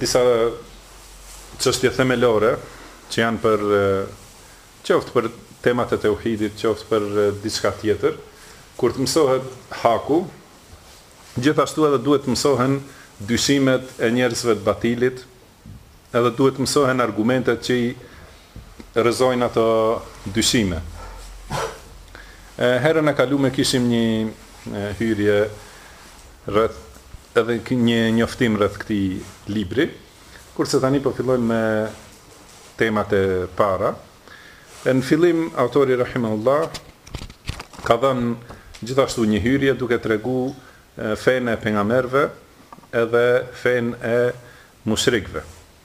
Disa çështje themelore që janë për qoftë për temat e teuhidit, qoftë për diçka tjetër, kur të mësohet haku, gjithashtu edhe duhet të mësohen dyshimet e njerëzve të batilit, edhe duhet të mësohen argumentet që i rrëzojnë ato dyshime. Herën e kalume kishim një hyrje rreth, edhe një njoftim rreth këtij libri, kurse tani po fillojmë me temat e para. E në fillim autori rahimahullah ka dhënë gjithashtu një hyrje duke tregu fenë e pejgamberëve edhe fenë e mushrikëve.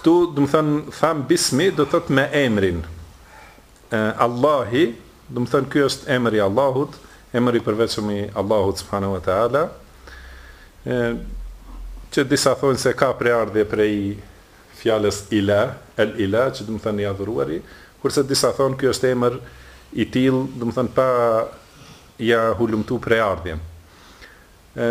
këtu domethënë thamë bismi do të thot me emrin e, Allahi domethënë ky është emri i Allahut emri i përveçëm i Allahut subhanahu wa taala e që disa thonë se ka prejardhje prej fjalës ila el ila që domethënë i adhuruari kurse disa thonë ky është emër i tillë domethënë pa ia hulumtu prejardhjen e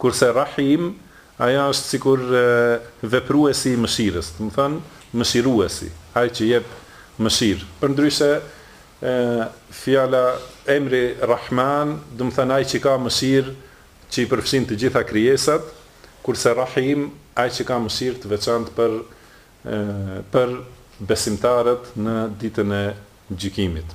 Kurse Rahim, ajo është sikur vepruesi i mëshirës, domethënë mëshiruesi, ai që jep mëshirë. Përndryshe, fjala, emri Rahman, domethënë ai që ka mëshirë që i përfshin të gjitha krijesat, kurse Rahim, ai që ka mëshirë të veçantë për për besimtarët në Ditën e Gjykimit.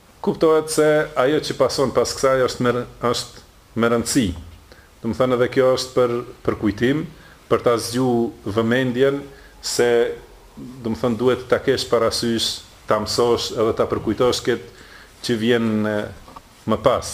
Kuptohet se ajo që pason pas kësaj është me është me rëndësi. Domethënë edhe kjo është për përkujtim, për ta zgju vëmendjen se domethënë duhet ta kesh parasysh, ta mësosh edhe ta përkujtosh këtë që vjen më pas.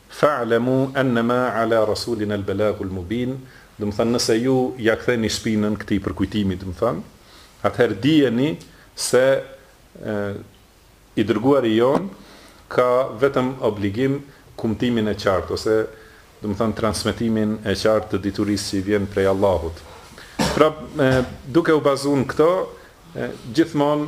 Fa'lemu ennema ala rasulina el belagul mubin, domethënë nëse ju ia ktheni shpinën këtij përkujtimi domethënë, atëherë dijeni se i Dërguari jonë ka vetëm obligim kumtimin e qartë ose domethënë transmetimin e qartë të diturisë që i vjen prej Allahut. Pra duke u bazuar në këto gjithmonë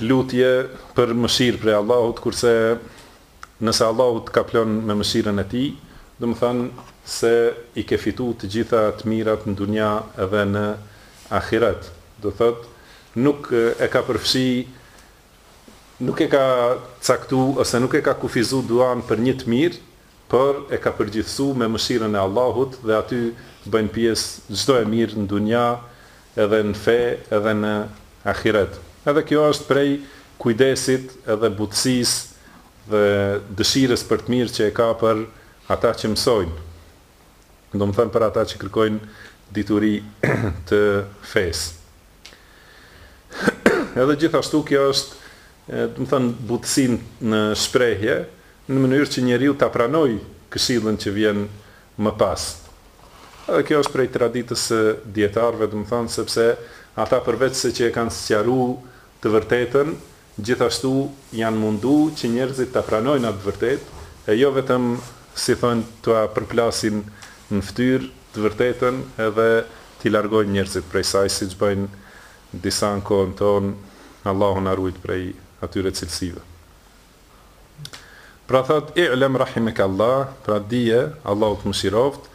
lutje për mëshirë prej Allahut, kurse nëse Allahu të kaplon me mëshirën e Tij, domethënë se i ke fitu të gjitha të mirat në dunja dhe në ahiret, do thotë nuk e ka përfshi, nuk e ka caktu ose nuk e ka kufizu duanë për një të mirë, por e ka përgjithësu me mëshirën e Allahut dhe aty bëjnë pjesë çdo e mirë në dunja edhe në fe edhe në ahiret edhe kjo është prej kujdesit edhe butësisë dhe dëshirës për të mirë që e ka për ata që mësojnë domethënë për ata që kërkojnë dituri të fesë. Edhe gjithashtu kjo është, domethënë, butësi në shprehje, në mënyrë që njeriu ta pranojë këshillën që vjen më pas. Edhe kjo është prej traditës së dijetarëve, domethënë, sepse ata përveçse që e kanë sqaru të vërtetën, Gjithashtu janë mundu që njerëzit ta pranojnë atë vërtetë, e jo vetëm si thonë ta përplasin në fytyrë të vërtetën edhe t'i largojnë njerëzit prej saj siç bëjnë disa në kohën tonë, Allahu na rujt prej atyre cilësive. Pra thotë, I'lem rahimekallah, pra dije, Allahu të mëshiroftë,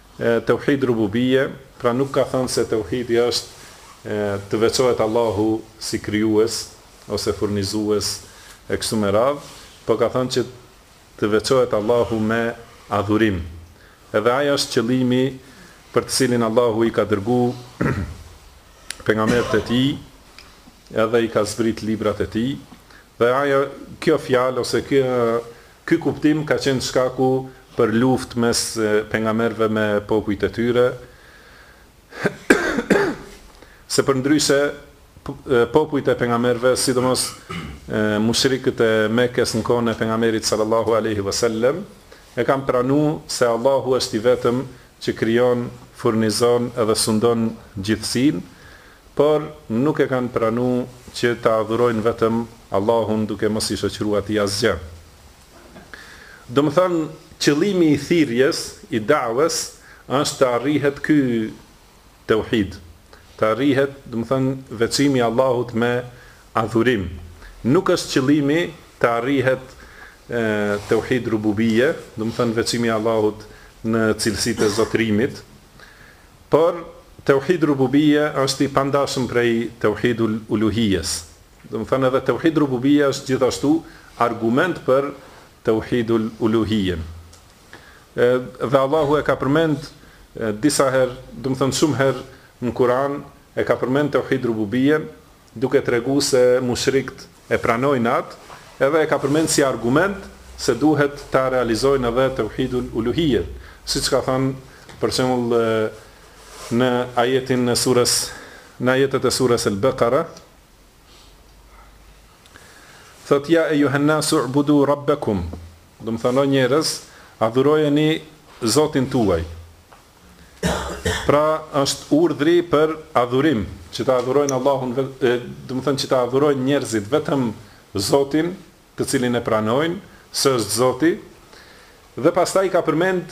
Teuhid Rububije, pra nuk ka thënë se Teuhidi është të veçohet Allahu si krijues ose furnizues e kështu me radhë, po ka thënë që të veçohet Allahu me adhurim. Edhe ai është qëllimi për të cilin Allahu i ka dërgu pejgamberët e tij, edhe i ka zbrit librat e tij, dhe ajo kjo fjalë ose kjo Ky kuptim ka qenë shkaku për luftë mes pejgamberëve me popujt e tyre, se përndryshe popujt e pejgamberëve, sidomos mushrikët e Mekes në kohën e pejgamberit sallallahu alejhi ve sellem, e kanë pranu se Allahu është i vetëm që krijon, furnizon edhe sundon gjithësinë, por nuk e kanë pranu që ta adhurojnë vetëm Allahun duke mos i shoqëru Atij asgjë. Domethënë, qëllimi i thirrjes, i daves, është të arrihet ky Teuhid, të arrihet, domethënë veçimi i Allahut me adhurim. Nuk është qëllimi të arrihet Teuhid Rububije, domethënë veçimi i Allahut në cilësitë e zotërimit, por Teuhid Rububije është i pandashëm prej Teuhid Uluhijes. Domethënë edhe Teuhid Rububije është gjithashtu argument për Teuhid Uluhijen. Dhe Allahu e ka përmend disa herë, domethënë shumë herë në Kur'an e ka përmend teuhid rububijen, duke tregu se mushrikët e pranojnë atë, edhe e ka përmend si argument se duhet ta realizojnë edhe teuhidul uluhije, siç ka thënë për shembull në ajetin e surës në ajetet e surës El Bekara thotë ja ejjuhen-nasu'budu rabbekum Domethënë, o njerëz, adhurojeni Zotin tuaj. Pra, është urdhri për adhurim, që ta adhurojnë Allahun, domethënë që ta adhurojnë njerëzit vetëm Zotin, të cilin e pranojnë se është Zoti, dhe pastaj ka përmend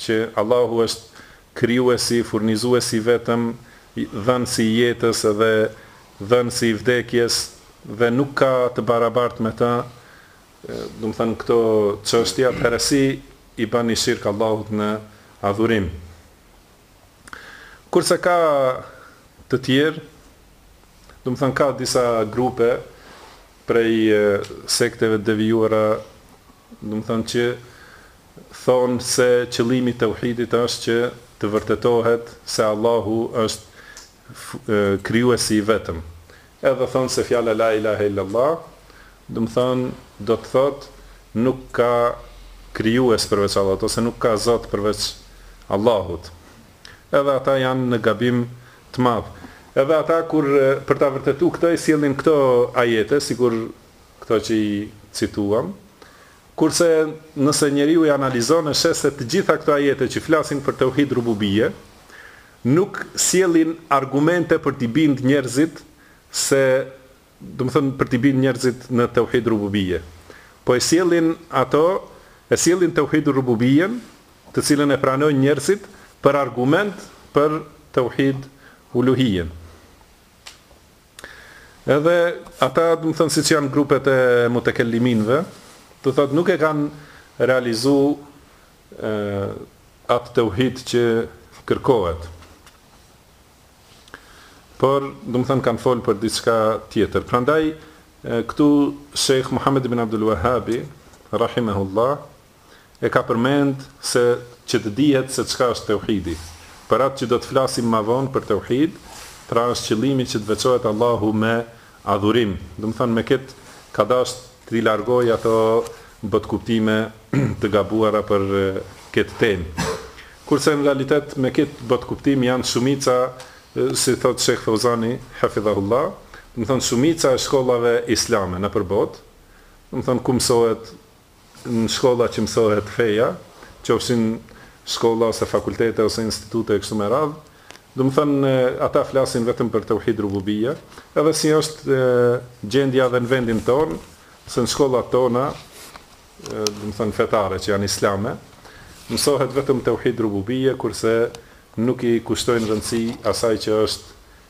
që Allahu është Krijuesi, Furnizuesi i vetëm, Dhënësi i jetës dhe Dhënësi i vdekjes dhe nuk ka të barabartë me Të, domethënë këto çështje, atëherë si i bëni shirk Allahut në adhurim? Kurse ka të tjerë, domethënë ka disa grupe prej sekteve të devijuara Domethënë që thonë se qëllimi i teuhidit është që të vërtetohet se Allahu është Krijuesi i vetëm. Edhe thonë se fjala La ilahe illallah, domethënë do të thotë nuk ka krijues përveç Allahut ose nuk ka zot përveç Allahut. Edhe ata janë në gabim të madh. Edhe ata kur për ta vërtetuar këtë i sjellin këto ajete, sikur këto që i cituam, kurse nëse njeriu i analizon e sheh se të gjitha këto ajete që flasin për teuhid rububije, nuk sjellin argumente për t'i bind njerëzit se, domethënë për t'i bind njerëzit në teuhid rububije, po e sjellin ato, e sjellin teuhid rububijen, të cilën e pranojnë njerëzit, për argument për teuhid uluhijen. Edhe ata, domethënë siç janë grupet e mutekelliminëve, domethënë nuk e kanë realizu atë teuhid që kërkohet. Por, domethënë kanë fol për diçka tjetër. Prandaj këtu Shejh Muhamed ibn Abdul Vehabi rahimahullah e ka përmend se që të dihet se çka është teuhidi. Për atë që do të flasim ma vonë për teuhid, pra është qëllimi që të veçohet Allahu me adhurim. Domethënë me këtë ka dash t'i largojë ato botëkuptime të gabuara për këtë temë. Kurse në realitet me këtë botëkuptim janë shumica si thotë Shejh Feuzani hafidhahullah, domethënë shumica e shkollave islame nëpër botë, domethënë ku mësohet në shkolla që mësohet feja, qofshin shkolla ose fakultete ose institute e kështu me radhë, domethënë ata flasin vetëm për teuhid rububije, edhe si është gjendja edhe në vendin tonë, se në shkollat tona, domethënë fetare që janë islame, mësohet vetëm teuhid rububije, kurse nuk i kushtojnë rëndësi asaj që është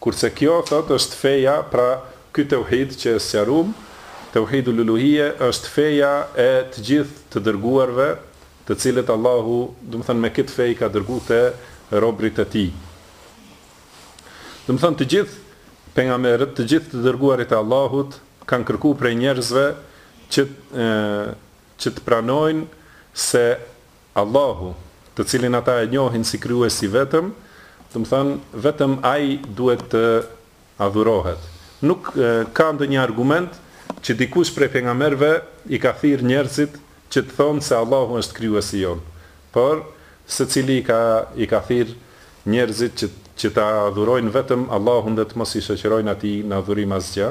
Kurse kjo, thotë, është feja, pra ky teuhid që e sqaruam, teuhidul uluhije, është feja e të gjithë të dërguarve, të cilët Allahu, domethënë me këtë fe i ka dërguar te robërit e Tij. Domethënë të gjithë pejgamberët, të gjithë të dërguarit e Allahut kanë kërkuar prej njerëzve që të pranojnë se Allahu, të cilin ata e njohin si Krijues i vetëm, domethënë vetëm Ai duhet të adhurohet. Nuk ka ndonjë argument që dikush prej pejgamberëve i ka thirrë njerëzit që të thonë se Allahu është Krijuesi jonë, por secili i ka thirrë njerëzit që që ta adhurojnë vetëm Allahun dhe të mos i shoqërojnë Atij në adhurim asgjë.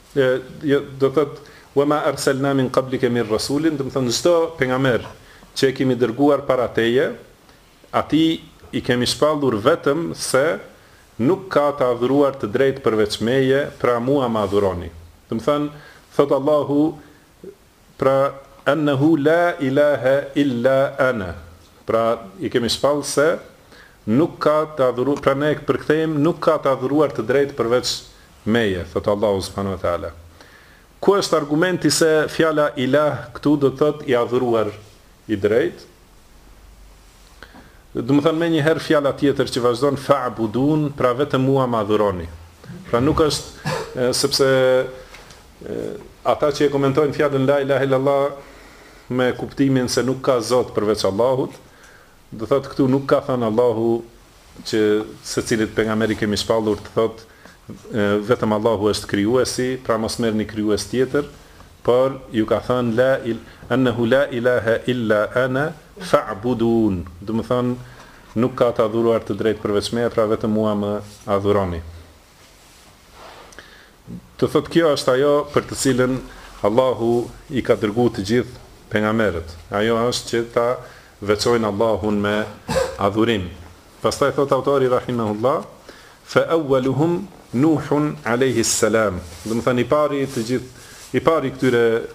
do të thotë, Wa ma arsalna min qablike min rasulin, do të thotë, çdo pejgamber që e kemi dërguar para teje, atij i kemi shpallur vetëm se nuk ka të adhuruar të drejtë përveç Meje, pra Mua më adhuroni. Domethënë, thotë Allahu, Pra, Ennehu la ilahe illa ene, pra i kemi shpall se nuk ka të adhuruar, pra ne përkthejmë nuk ka të adhuruar të drejtë përveç Meje, thotë Allahu subhanahu wa ta'ala. Ku është argumenti se fjala ilah këtu do të thotë i adhuruar i drejtë? Domethënë menjëherë fjala tjetër që vazhdon fa'budun, pra vetëm mua më adhuroni. Pra nuk është sepse Ata që e komentojnë fjalën La ilahe illallah me kuptimin se nuk ka zot përveç Allahut, do thotë këtu nuk ka thënë Allahu që secilit pejgamber i kemi shpallur të thotë vetëm Allahu është krijuesi, pra mos merrni krijues tjetër, por u ka thënë la il annahu la ilaha illa ana fa'budun. Domethënë nuk ka të adhuruar të drejtë përveç meje, pra vetëm mua më adhuroni. Do të thotë kjo është ajo për të cilën Allahu i ka dërguar të gjithë pejgamberët. Ajo është që ta veçojnë Allahun me adhurim. Pastaj thotë autori rahimahullah, fa awwaluhum Nuhun alayhi salam. Domethënë i pari i të gjithë i pari këtyre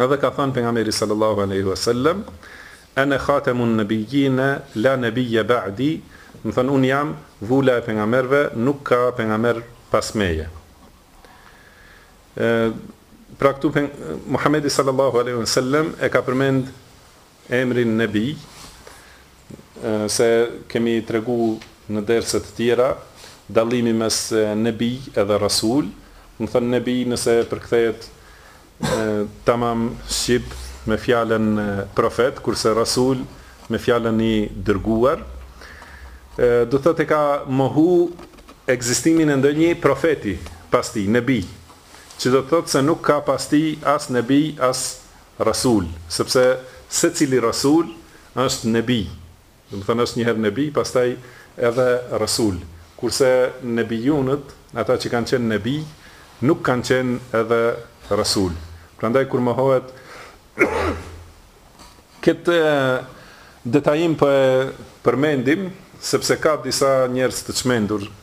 Edhe ka thënë Pejgamberi sallallahu alejhi ve sellem, Ene khatemun nebijjine la nebijje ba'di, domethënë unë jam vula e pejgamberëve, nuk ka pejgamber pas meje. Pra këtu Muhamedi sallallahu alejhi ve sellem e ka përmend emrin Nebij, siç kemi tregu në derse të tjera, dallimi mes Nebij edhe Rasul, domethonë Nebij nëse përkthehet tamam shqip me fjalën profet, kurse Rasul me fjalën i dërguar, do të thotë e ka mohu ekzistimin e ndonjë profeti pas tij, Nebij, që do të thotë se nuk ka pas tij as Nebij as Rasul, sepse secili Rasul është Nebi, domethënë është njëherë Nebi pastaj edhe Rasul, kurse Nebijunët, ata që kanë qenë Nebijë, nuk kanë qenë edhe Rasul. Prandaj kur mohohet këtë detajim po e përmendim, sepse ka disa njerëz të çmendur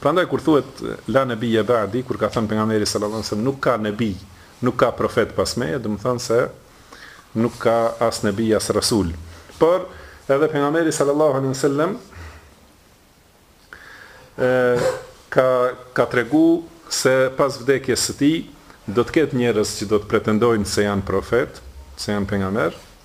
Prandaj kur thuhet la nebije ba'di, kur ka thënë pejgamberi sallallahu alejhi ve sellem nuk ka nebij, nuk ka profet pas meje, domethonë se nuk ka as nebij as rasul. Por edhe pejgamberi sallallahu alejhi ve sellem ka ka tregu se pas vdekjes së tij do të ketë njerëz që do të pretendojnë se janë profet, se janë pejgamber,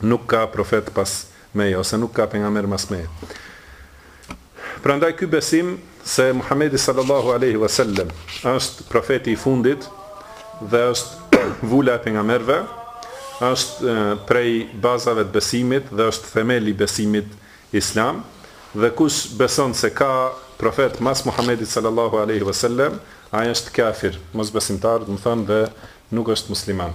nuk ka profet pas meje, ose nuk ka pejgamber mas meje. Prandaj ky besim se Muhamedi sallallahu alejhi ve sellem është profeti i fundit dhe është vula e pejgamberëve, është prej bazave të besimit dhe është themeli i besimit islam dhe kush beson se ka profet mas Muhamedit sallallahu alejhi ve sellem, ai është kafir, mosbesimtar, domethonë dhe nuk është musliman.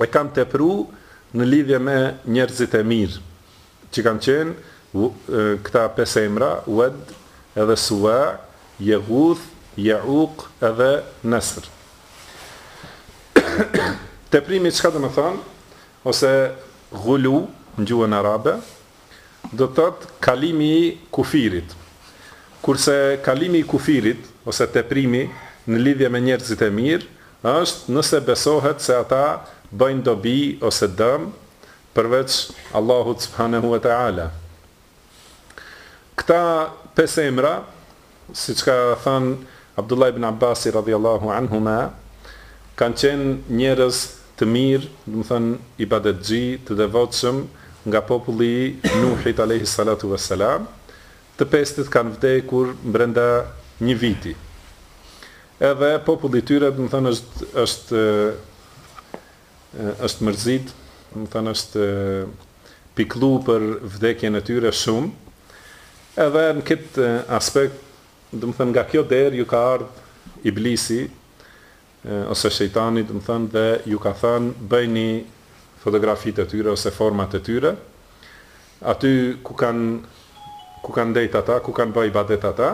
E kanë tepru në lidhje me njerëzit e mirë që kanë qenë këta pesë emra, Ved, edhe Suwa', Jeghuth, Ja'uq edhe Nesr. Teprimi çka domethonë ose ghulu në gjuhën arabe do të thotë kalimi i kufirit. Kurse kalimi i kufirit, ose teprimi, në lidhje me njerëzit e mirë, është nëse besohet se ata bëjnë dobi ose dëm përveç Allahut subhanehu ve teala. Këta pesë emra. Siç ka thënë Abdullah ibn Abbasi radhiyallahu anhuma, Kanë qenë njerëz të mirë, domethonë ibadetxhi, të devotshëm, nga populli i Nuhit alejhi salatu ue selam, të pestit kanë vdekur brenda një viti. Edhe populli i tyre, domethonë është është Është mërzit, domethanë është pikëllu për vdekjen e tyre shumë. Edhe në këtë aspekt, domethanë nga kjo derë ju ka ardhë Iblisi ose Shejtani, domethanë dhe ju ka thanë bëjni fotografitë e tyre ose format e tyre, Aty ku kanë ku kanë ndejt ata, ku kanë ba ibadet ata,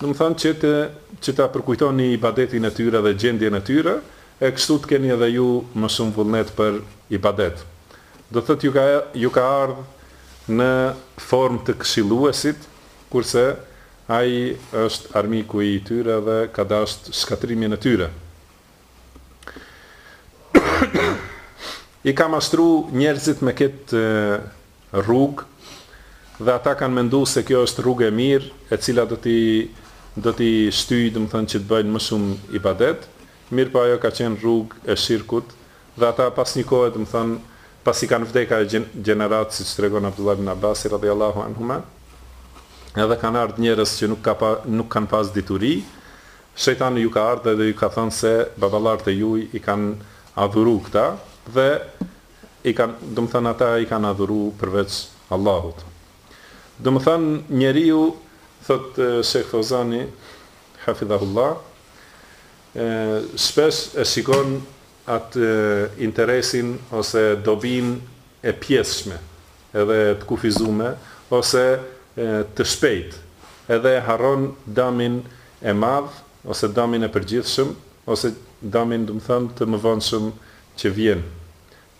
domethanë që të që ta përkujtoni ibadetin e tyre dhe gjendjen e tyre, e kështu të keni edhe ju më shumë vullnet për ibadet. Do të thotë ju ka ju ka ardhë në formë të këshilluesit, kurse ai është armiku i tyre dhe ka dashtë shkatrrimin e tyre. I ka mashtru njerëzit me këtë rrugë dhe ata kanë mendu se kjo është rrugë e mirë e cila do t'i do t'i shtyjë domethanë që të bëjnë më shumë ibadet, mirëpo ajo ka qenë rrugë e shirkut dhe ata pas një kohe domethanë pasi kanë vdekë ajo gjeneratë siç tregon Abdullah ibn Abbasi radhiyallahu anhuma, edhe kanë ardhë njerëz që nuk ka pa, nuk kanë pas dituri Shejtani ju ka ardhë dhe ju ka thënë se baballarët e juj i kanë adhuru këta dhe i kanë, domethanë ata i kanë adhuru përveç Allahut. Domethanë njeriu, thotë Shejh Fauzani, hafidhahullah, shpesh e shikon atë interesin ose dobinë e pjesshme, edhe të kufizume ose të shpejt edhe e harron damin e madh ose damin e përgjithshëm ose damin domethanë të mëvonshëm që vjen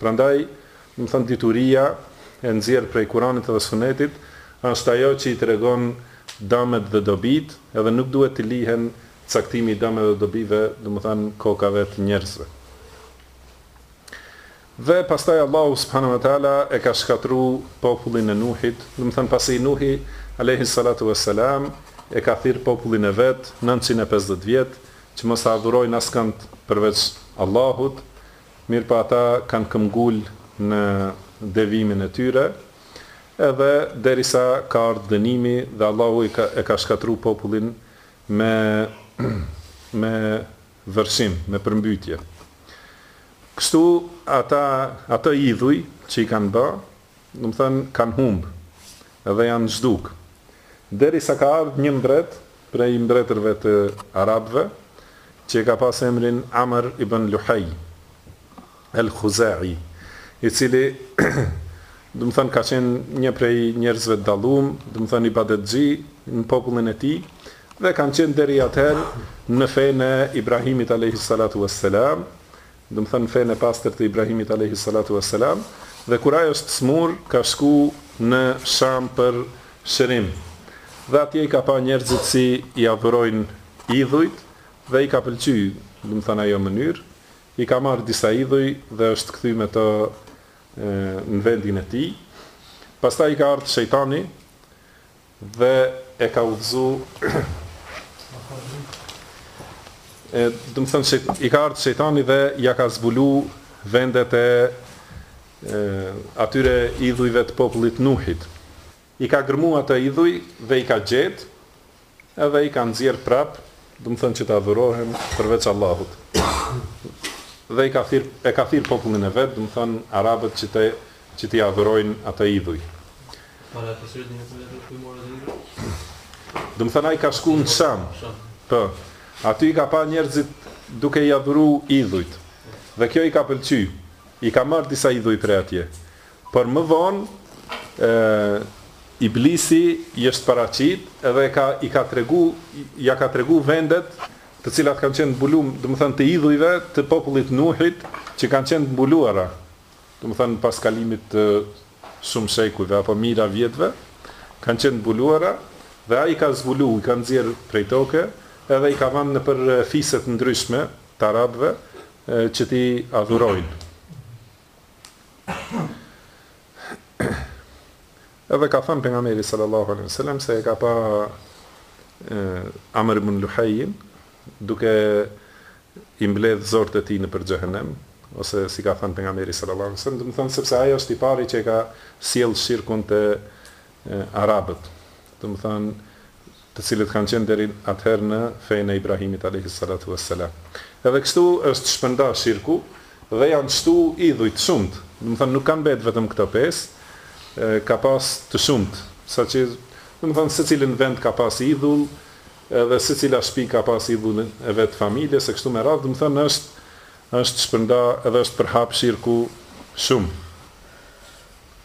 prandaj domethanë dituria e nxjerrë prej Kuranit edhe Sunetit është ajo që i tregon damet dhe dobitë edhe nuk duhet të lihen caktimi i dameve dhe dobive domethanë kokave të njerëzve. Dhe pastaj Allahu subhanahu wa ta'ala e ka shkatërru popullin e Nuhit, domethanë pasi Nuhi alejhi salatu wa selam e ka thirrë popullin e vet nëntëqind e pesëdhjetë vjet që mos ta adhurojnë askënd përveç Allahut, mirëpo ata kanë këmbgulë në devijimin e tyre, edhe derisa ka ardhë dënimi dhe Allahu e ka shkatërru popullin me me Vërshim, me përmbytje. Kështu ata, ato idhuj që i kanë ba, domethanë, kanë humbë, dhe janë zhdukë. Derisa ka ardhë një mbret, prej mbretërve të Arabëve, që e ka pasë emrin Amr ibn Luhej, El-Khuza'i, i cili, domethënë, ka qenë një prej njerëzve të dallum, domethënë ibadetxhi në popullin e tij, dhe kanë qenë deri atëherë në fenë e Ibrahimit alejhi salatu ue selam, domethënë në fenë e pastër të Ibrahimit alejhi salatu ue selam, dhe kur ai është smur, ka shku në Sham për shërim. Dhe atje i ka pa njerëzit si i adhurojnë idhujt dhe i ka pëlqy, domethënë ajo mënyrë, I ka marrë disa idhuj dhe është kthy me ta në vendin e tij. Pastaj i ka ardhur shejtani dhe e ka udhëzu e domethënë se i ka ardhur shejtani dhe ja ka zbulu vendet e atyre idhujve të popullit të Nuhit. I ka gërmu ata idhuj dhe i ka gjet edhe i ka nxjerr prap domethënë që të adhurohen përveç Allahut dhe i ka thirr e ka thirr popullin e vet domethënë arabët që te që t'i adhurojn ata idhuj Para të cilit njerëzit e vet i morën idhujt Domethënë ai ka shku në Sham po aty i ka pa njerëzit duke i adhuru idhujt dhe kjo i ka pëlqy i ka marr disa idhuj prej atje Por më vonë, Iblisi i është paraqit dhe ka i ka tregu ja ka tregu vendet të cilat kanë qenë mbulum, domethënë të idhujve të popullit Nuhit që kanë qenë mbuluara. Domethënë pas kalimit të shumë shekujve apo mijëra vjetëve kanë qenë mbuluara dhe ai i ka zbulu, i ka nxjerr prej toke edhe i ka vënë nëpër fiset e ndryshme të arabëve që t'i adhurojnë. Edhe ka thanë pejgamberi sallallahu alaihi wasallam se e ka pa Amr ibn Luhajin duke i mbledh zorrët e tij nëpër xhehenem ose si ka thanë pejgamberi sallallahu alaihi wasallam, domethënë sepse ai është i pari që e ka sjell shirkun te arabët. Domethënë të cilët kanë qenë deri atëherë në fenë e Ibrahimit alejhi salatu ue selam. Edhe kështu është shpërnda shirku dhe janë shtu idhuj të shumtë, domethënë nuk kanë mbetë vetëm këto pesë, ka pas të shumtë, saqë domethënë secilin vend ka pas idhull edhe secila shpi ka pas idhullin e vet familjes e kështu me radhë, domethënë është është shpërnda edhe është përhapë shirku shumë.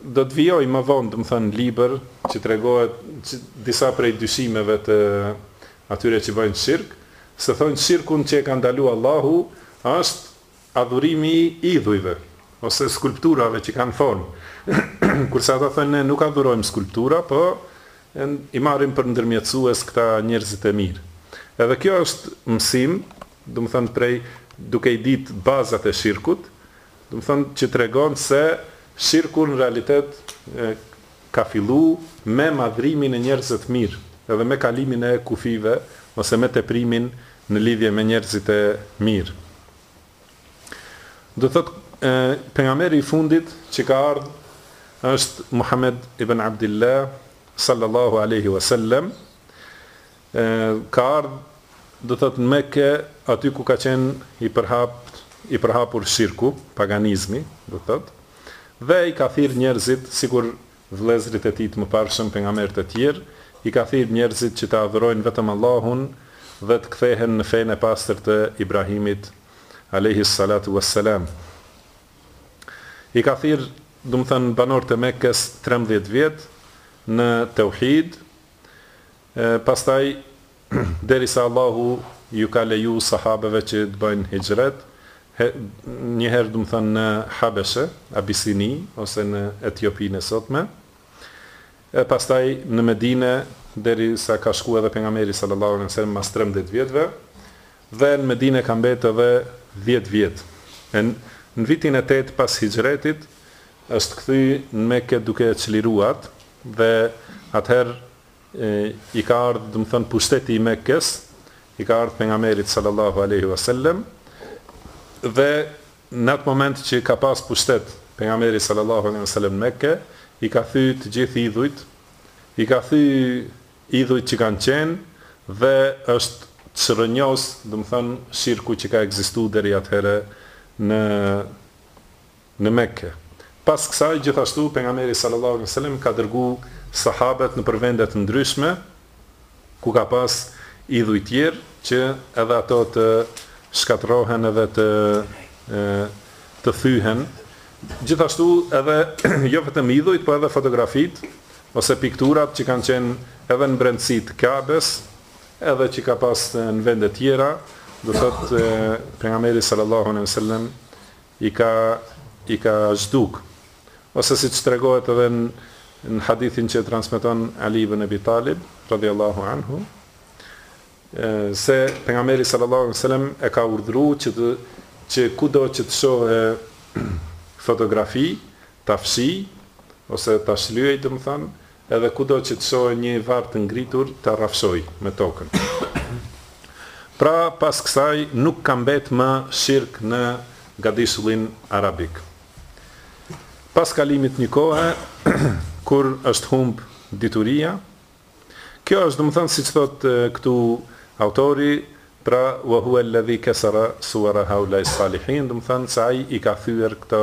Do të vijojë ma vonë, domethënë libër, që tregohet disa prej dyshimeve të atyre që bëjnë shirk, se thojnë shirkun që e ka ndalu Allahu është adhurimi i idhujve, ose skulpturave që kanë formë, kurse ata thonë ne nuk adhurojmë skulptura, po i marrim për ndërmjetësues këta njerëzit e mirë. Edhe kjo është mësim, domethënë prej duke i ditë bazat e shirkut, Domethënë që tregon se shirku në realitet ka fillu me madhrimin e njerëzve të mirë edhe me kalimin e kufijve ose me teprimin në lidhje me njerëzit e mirë. Do të thotë pejgamberi i fundit që ka ardhë është Muhammed ibn Abdullah sallallahu alaihi wasallam E ka ardhë, do të thotë, në Mekë, aty ku ka qenë i përhapë, i përhapur shirku, paganizmi, do të thotë, dhe i ka thirrë njerëzit, sikur vëllezërit e tij të mëparshëm, pejgamberët e tjerë, i ka thirrë njerëzit që të adhurojnë vetëm Allahun dhe të kthehen në fenë e pastër të Ibrahimit, alejhi s-salatu was-selam. I ka thirrë, domethënë, banorët e Mekës trembëdhjetë vjet në teuhid, E pastaj, derisa Allahu ju ka leju sahabeve që të bëjnë hixhret, një herë domethënë në Habeshe, Abisini, ose në Etiopinë e sotme, e pastaj në Medine, derisa ka shku edhe Pejgamberi sallallahu alejhi ve sellem mas trembëdhjetë vjetëve, dhe në Medine ka mbetë edhe dhjetë vjet. E në vitin e tetë pas hixhretit është kthy në Mekë duke e çliru atë dhe atëherë i ka ardhë domethënë pushteti i Mekes, i ka ardhë pejgamberit sallallahu alaihi wasallam dhe në atë moment që ka pas pushtet pejgamberi sallallahu alaihi wasallam në Mekë, i ka thy të gjithë idhujt, i ka thy idhujt që kanë qenë dhe është çrrënjos, domethënë shirku që ka ekzistuar deri atëherë në në Mekë. Pas kësaj, gjithashtu, Pejgamberi sallallahu alejhi ve selem ka dërgu sahabët nëpër vende të ndryshme, ku ka pas idhuj tjerë, që edhe ato të shkatërrohen edhe të të thyhen. Gjithashtu edhe jo vetëm idhujt, po edhe fotografitë ose pikturat që kanë qenë edhe në brendësi të Kabes, edhe që ka pas në vende tjera, do thotë Pejgamberi sallallahu alejhi ve selem I ka i ka zhduk. Ose siç tregohet edhe në në hadithin që e transmeton Ali ibn Abi Talib, radhiyallahu anhu, se pejgamberi sallallahu alaihi wasallam e ka urdhëruar që të që kudo që të shohë fotografi, ta fshijë ose ta shlyejë, domethënë, Edhe kudo që të shohë një varr të ngritur, ta rrafshojë me tokën. Pra, pas kësaj, nuk ka mbetë më shirk në gadishullin arabik. Pas kalimit të një kohe, kur është humb dituria, kjo është, domethënë, siç thotë këtu autori, pra, wa huwa alladhi kasara suwara haula'i salihin, domethënë se ai i ka thyer këto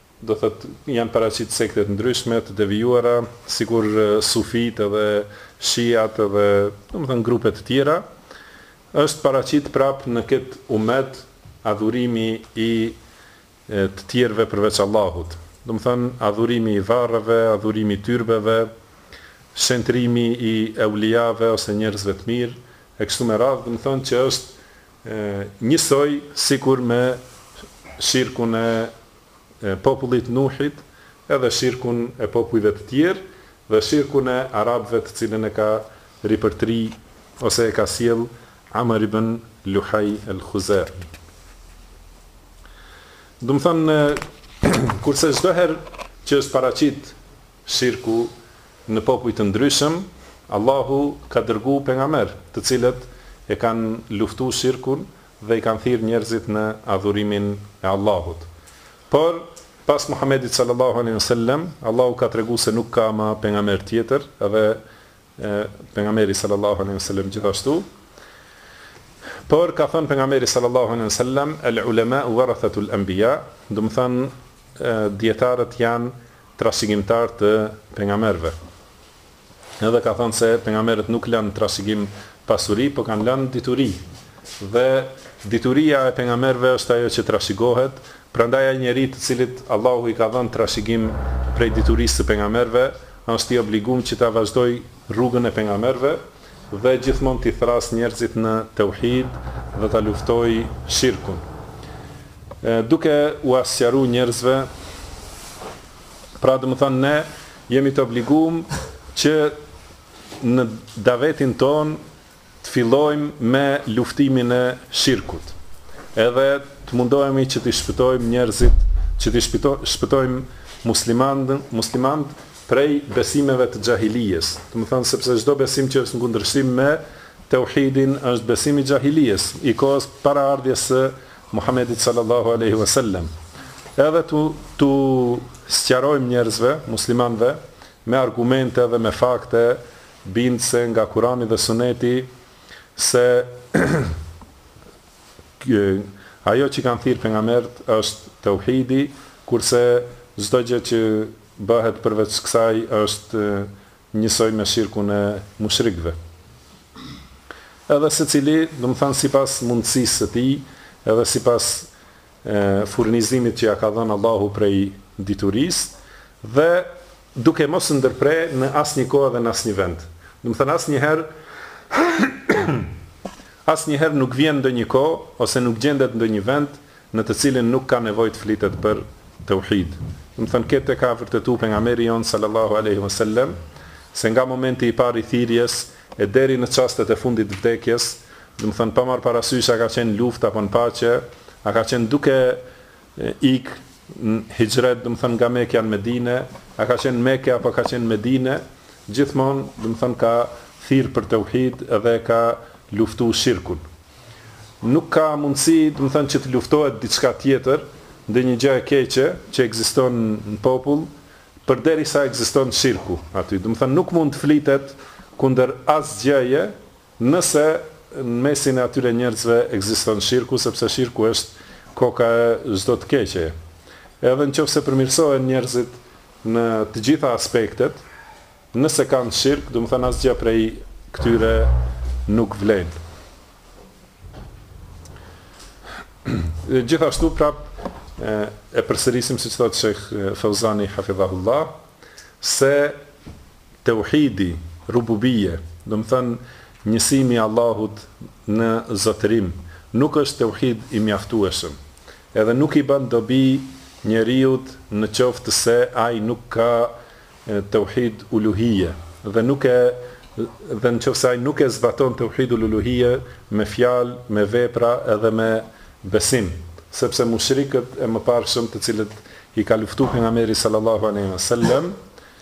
do thotë janë paraqit sekte të ndryshme të devijuara sikur sufitë edhe shiat edhe domethënë grupe të tjera është paraqit prap në kët umet adhurimi i të tjerëve përveç Allahut domethënë adhurimi i varreve adhurimi i tyrbeve shenjtrimi i eulijave ose njerëzve të mirë e kështu me radhë domethënë që është Njësoj sikur me shirkun e popullit të Nuhit edhe shirkun e popujve të tjerë dhe shirkun e arabëve të cilën e ka ripërtri ose e ka sjellë Amr ibn Luhaj el-Khuza'i. Domethënë, kurse çdo herë që është paraqit, shirku në popuj të ndryshëm, Allahu ka dërgu pejgamber, të cilët e kanë luftu shirkun dhe i kanë thirr njerëzit në adhurimin e Allahut. Por, pas Muhamedit sal-Allahu alejhi ve sellem, Allahu ka tregu se nuk ka ma pejgamber tjetër dhe pejgamberi sallallahu alejhi wasallam gjithashtu por ka thënë pejgamberi sallallahu alejhi wasallam el ulama warathatul anbiya domethënë dietarët janë trashëgimtarë të pejgamberëve edhe ka thënë se pejgamberët nuk lënë trashëgim pasuri por kanë lënë dituri dhe dituria e pejgamberëve është ajo që trashëgohet prandaj ai njeriu të cilit Allahu i ka dhënë trashëgim prej diturisë së pejgamberëve Asht i obligum që ta vazhdojë rrugën e pejgamberëve dhe gjithmonë t'i thrasë njerëzit në teuhid dhe ta luftojë shirkun, duke ua sqaru njerëzve, pra domethënë ne jemi të obligum që në davetin tonë Të fillojmë me luftimin e shirkut, edhe të mundohemi që t'i shpëtojmë njerëzit, që t'i shpëtojmë muslimanët prej besimeve të xhahilijes, domethënë sepse çdo besim që është në kundërshtim me teuhidin është besim i xhahilijes, i kohës para ardhjes së Muhamedit sallallahu alejhi ue sellem, edhe t'u sqarojmë njerëzve, muslimanëve, me argumente dhe me fakte bindëse nga Kurani dhe Suneti se ajo që kanë thirr pejgambert është teuhidi, kurse çdo gjë që bëhet përveç kësaj është njësoj me shirkun e mushrikëve. Edhe secili, domethënë sipas mundësisë së tij, edhe sipas furnizimit që ia ka dhënë Allahu prej diturisë dhe duke mos ndërpre në asnjë kohë dhe në asnjë vend. Domethënë asnjëherë asnjëherë nuk vjen ndonjë kohë ose nuk gjendet ndonjë vend në të cilin nuk ka nevojë të flitet për teuhid. Domethënë këtë e ka vërtetu pejgamberi jonë sallallahu alejhi ve sellem se nga momenti i parë i thirrjes e deri në çastet e fundit të vdekjes, domethënë pa marrë parasysh a ka qenë në luftë apo në paqe, a ka qenë duke Ik në hixhret, domethënë nga Mekja në Medine, a ka qenë në Mekë apo ka qenë në Medine, gjithmonë, domethënë ka thirrë për teuhid dhe ka luftu shirkun. Nuk ka mundësi, domethënë që të luftohet diçka tjetër, ndonjë gjë e keqe që ekziston në popull, përderisa ekziston shirku aty. Domethënë nuk mund të flitet kundër asgjëje, Nëse në mesin e atyre njerëzve ekziston shirku, sepse shirku është koka e çdo të keqeje. Edhe në qoftë se përmirësohen njerëzit në të gjitha aspektet, nëse kanë shirk, domethënë asgjë prej këtyre nuk vlejnë. Gjithashtu prap e përsërisim siç thotë Shejh Feuzani hafidhahullah se Teuhidi Rububije, domethënë njësimi i Allahut në zotërim, nuk është teuhid i mjaftueshëm, edhe nuk i bën dobi njeriut në qoftë se ai nuk ka teuhid uluhije, dhe nuk e dhe në qoftë se ai nuk e zbaton teuhidul uluhije me fjalë, me vepra edhe me besim, sepse mushrikët e mëparshëm të cilët i ka luftu Pejgamberi sallallahu alejhi ve sellem,